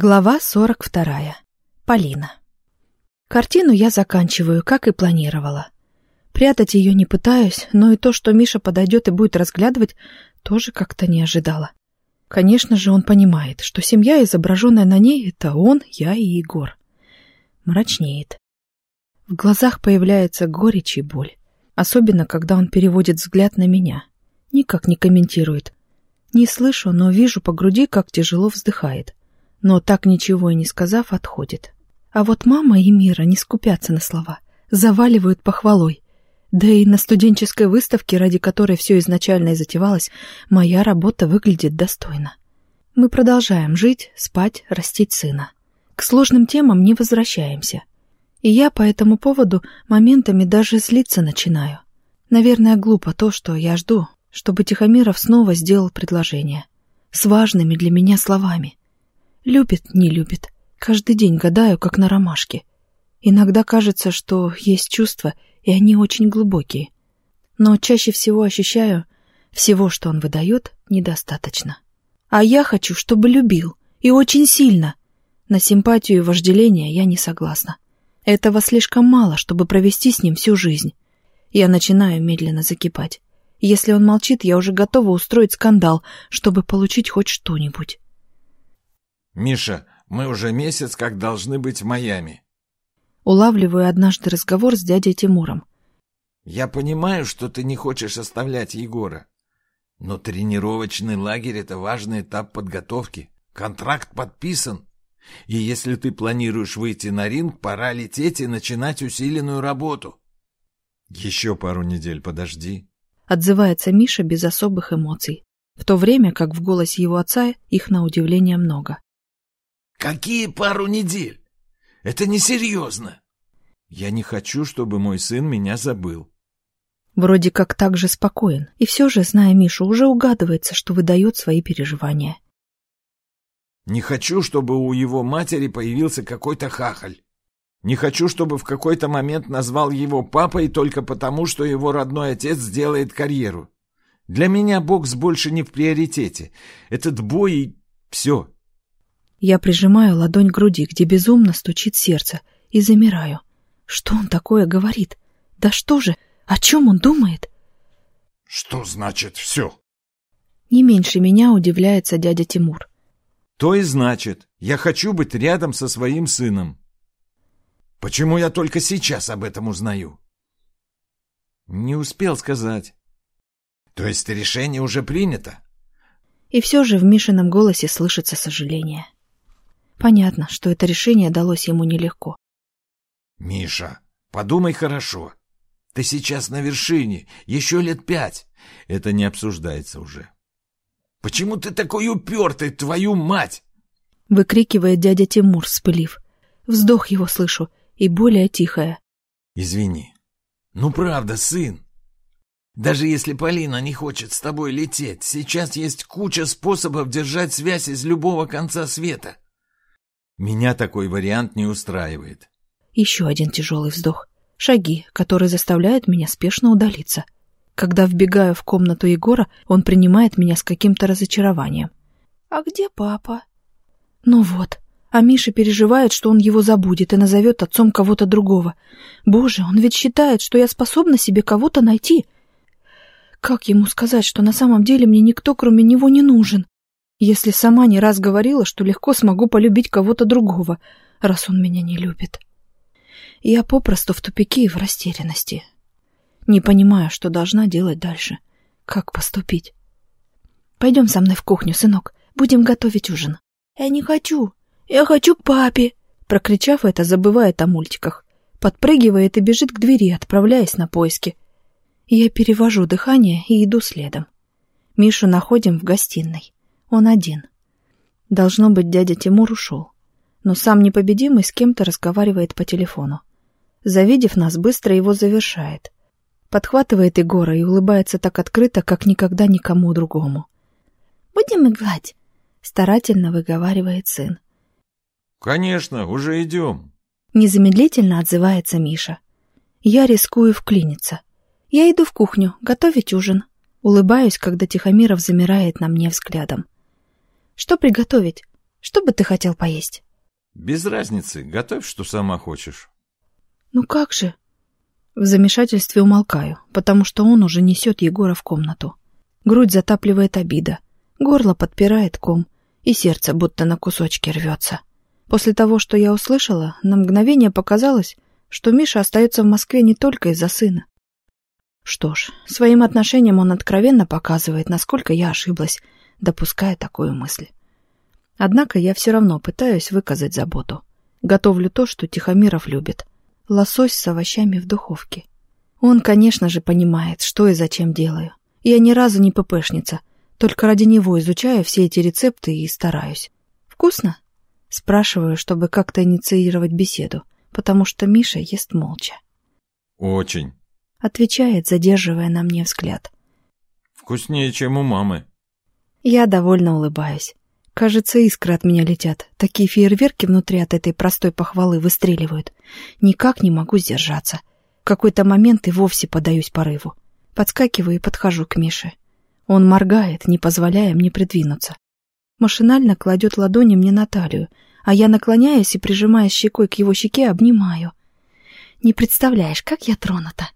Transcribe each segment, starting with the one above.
Глава 42. Полина. Картину я заканчиваю, как и планировала. Прятать ее не пытаюсь, но и то, что Миша подойдет и будет разглядывать, тоже как-то не ожидала. Конечно же, он понимает, что семья, изображенная на ней, это он, я и Егор. Мрачнеет. В глазах появляется горечь и боль. Особенно, когда он переводит взгляд на меня. Никак не комментирует. Не слышу, но вижу по груди, как тяжело вздыхает но так ничего и не сказав, отходит. А вот мама и Мира не скупятся на слова, заваливают похвалой. Да и на студенческой выставке, ради которой все изначально и затевалось, моя работа выглядит достойно. Мы продолжаем жить, спать, растить сына. К сложным темам не возвращаемся. И я по этому поводу моментами даже злиться начинаю. Наверное, глупо то, что я жду, чтобы Тихомиров снова сделал предложение. С важными для меня словами. Любит, не любит. Каждый день гадаю, как на ромашке. Иногда кажется, что есть чувства, и они очень глубокие. Но чаще всего ощущаю, всего, что он выдает, недостаточно. А я хочу, чтобы любил. И очень сильно. На симпатию и вожделение я не согласна. Этого слишком мало, чтобы провести с ним всю жизнь. Я начинаю медленно закипать. Если он молчит, я уже готова устроить скандал, чтобы получить хоть что-нибудь. «Миша, мы уже месяц как должны быть в Майами». Улавливаю однажды разговор с дядей Тимуром. «Я понимаю, что ты не хочешь оставлять Егора. Но тренировочный лагерь — это важный этап подготовки. Контракт подписан. И если ты планируешь выйти на ринг, пора лететь и начинать усиленную работу». «Еще пару недель подожди», — отзывается Миша без особых эмоций, в то время как в голосе его отца их на удивление много. Какие пару недель? Это несерьезно. Я не хочу, чтобы мой сын меня забыл. Вроде как так же спокоен, и все же, зная Мишу, уже угадывается, что выдает свои переживания. Не хочу, чтобы у его матери появился какой-то хахаль. Не хочу, чтобы в какой-то момент назвал его папой только потому, что его родной отец сделает карьеру. Для меня бокс больше не в приоритете. Этот бой и все. Я прижимаю ладонь к груди, где безумно стучит сердце, и замираю. Что он такое говорит? Да что же? О чем он думает? Что значит все? Не меньше меня удивляется дядя Тимур. То и значит, я хочу быть рядом со своим сыном. Почему я только сейчас об этом узнаю? Не успел сказать. То есть решение уже принято? И все же в Мишином голосе слышится сожаление. Понятно, что это решение далось ему нелегко. «Миша, подумай хорошо. Ты сейчас на вершине, еще лет пять. Это не обсуждается уже. Почему ты такой упертый, твою мать?» Выкрикивает дядя Тимур, спылив. Вздох его слышу, и более тихое. «Извини. Ну правда, сын. Даже если Полина не хочет с тобой лететь, сейчас есть куча способов держать связь из любого конца света. Меня такой вариант не устраивает. Еще один тяжелый вздох. Шаги, которые заставляют меня спешно удалиться. Когда вбегаю в комнату Егора, он принимает меня с каким-то разочарованием. «А где папа?» «Ну вот, а Миша переживает, что он его забудет и назовет отцом кого-то другого. Боже, он ведь считает, что я способна себе кого-то найти. Как ему сказать, что на самом деле мне никто, кроме него, не нужен? Если сама не раз говорила, что легко смогу полюбить кого-то другого, раз он меня не любит. Я попросту в тупике и в растерянности. Не понимаю, что должна делать дальше. Как поступить? Пойдем со мной в кухню, сынок. Будем готовить ужин. Я не хочу. Я хочу к папе. Прокричав это, забывает о мультиках. Подпрыгивает и бежит к двери, отправляясь на поиски. Я перевожу дыхание и иду следом. Мишу находим в гостиной. Он один. Должно быть, дядя Тимур ушел. Но сам непобедимый с кем-то разговаривает по телефону. Завидев нас, быстро его завершает. Подхватывает Егора и улыбается так открыто, как никогда никому другому. «Будем играть?» — старательно выговаривает сын. «Конечно, уже идем». Незамедлительно отзывается Миша. Я рискую вклиниться. Я иду в кухню, готовить ужин. Улыбаюсь, когда Тихомиров замирает на мне взглядом. Что приготовить? Что бы ты хотел поесть? Без разницы, готовь, что сама хочешь. Ну как же? В замешательстве умолкаю, потому что он уже несет Егора в комнату. Грудь затапливает обида, горло подпирает ком, и сердце будто на кусочки рвется. После того, что я услышала, на мгновение показалось, что Миша остается в Москве не только из-за сына. Что ж, своим отношением он откровенно показывает, насколько я ошиблась, допуская такую мысль. Однако я все равно пытаюсь выказать заботу. Готовлю то, что Тихомиров любит. Лосось с овощами в духовке. Он, конечно же, понимает, что и зачем делаю. Я ни разу не ППшница, только ради него изучаю все эти рецепты и стараюсь. Вкусно? Спрашиваю, чтобы как-то инициировать беседу, потому что Миша ест молча. Очень. Отвечает, задерживая на мне взгляд. Вкуснее, чем у мамы. Я довольно улыбаюсь. Кажется, искры от меня летят. Такие фейерверки внутри от этой простой похвалы выстреливают. Никак не могу сдержаться. В какой-то момент и вовсе подаюсь порыву. Подскакиваю и подхожу к Мише. Он моргает, не позволяя мне придвинуться. Машинально кладет ладони мне на талию, а я наклоняюсь и, прижимая щекой к его щеке, обнимаю. «Не представляешь, как я тронута!»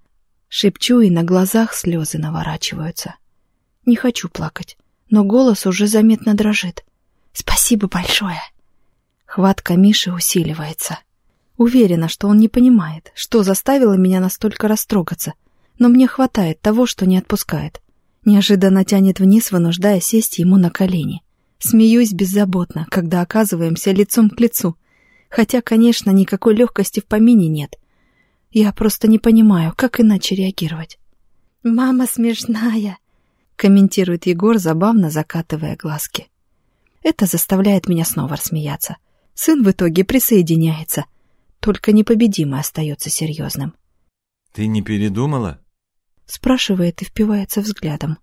Шепчу, и на глазах слезы наворачиваются. Не хочу плакать, но голос уже заметно дрожит. Спасибо большое. Хватка Миши усиливается. Уверена, что он не понимает, что заставило меня настолько растрогаться, но мне хватает того, что не отпускает. Неожиданно тянет вниз, вынуждая сесть ему на колени. Смеюсь беззаботно, когда оказываемся лицом к лицу. Хотя, конечно, никакой легкости в помине нет. Я просто не понимаю, как иначе реагировать. «Мама смешная», — комментирует Егор, забавно закатывая глазки. Это заставляет меня снова рассмеяться. Сын в итоге присоединяется. Только непобедимый остается серьезным. «Ты не передумала?» Спрашивает и впивается взглядом.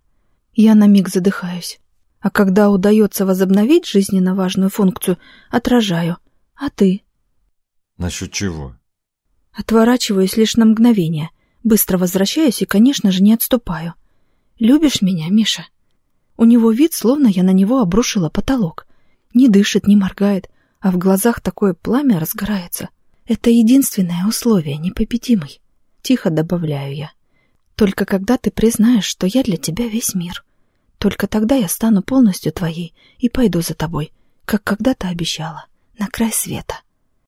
Я на миг задыхаюсь. А когда удается возобновить жизненно важную функцию, отражаю. А ты? Насчет чего? Отворачиваюсь лишь на мгновение. Быстро возвращаюсь и, конечно же, не отступаю. Любишь меня, Миша? У него вид, словно я на него обрушила потолок. Не дышит, не моргает, а в глазах такое пламя разгорается. Это единственное условие, непобедимый. Тихо добавляю я. Только когда ты признаешь, что я для тебя весь мир. Только тогда я стану полностью твоей и пойду за тобой, как когда-то обещала, на край света.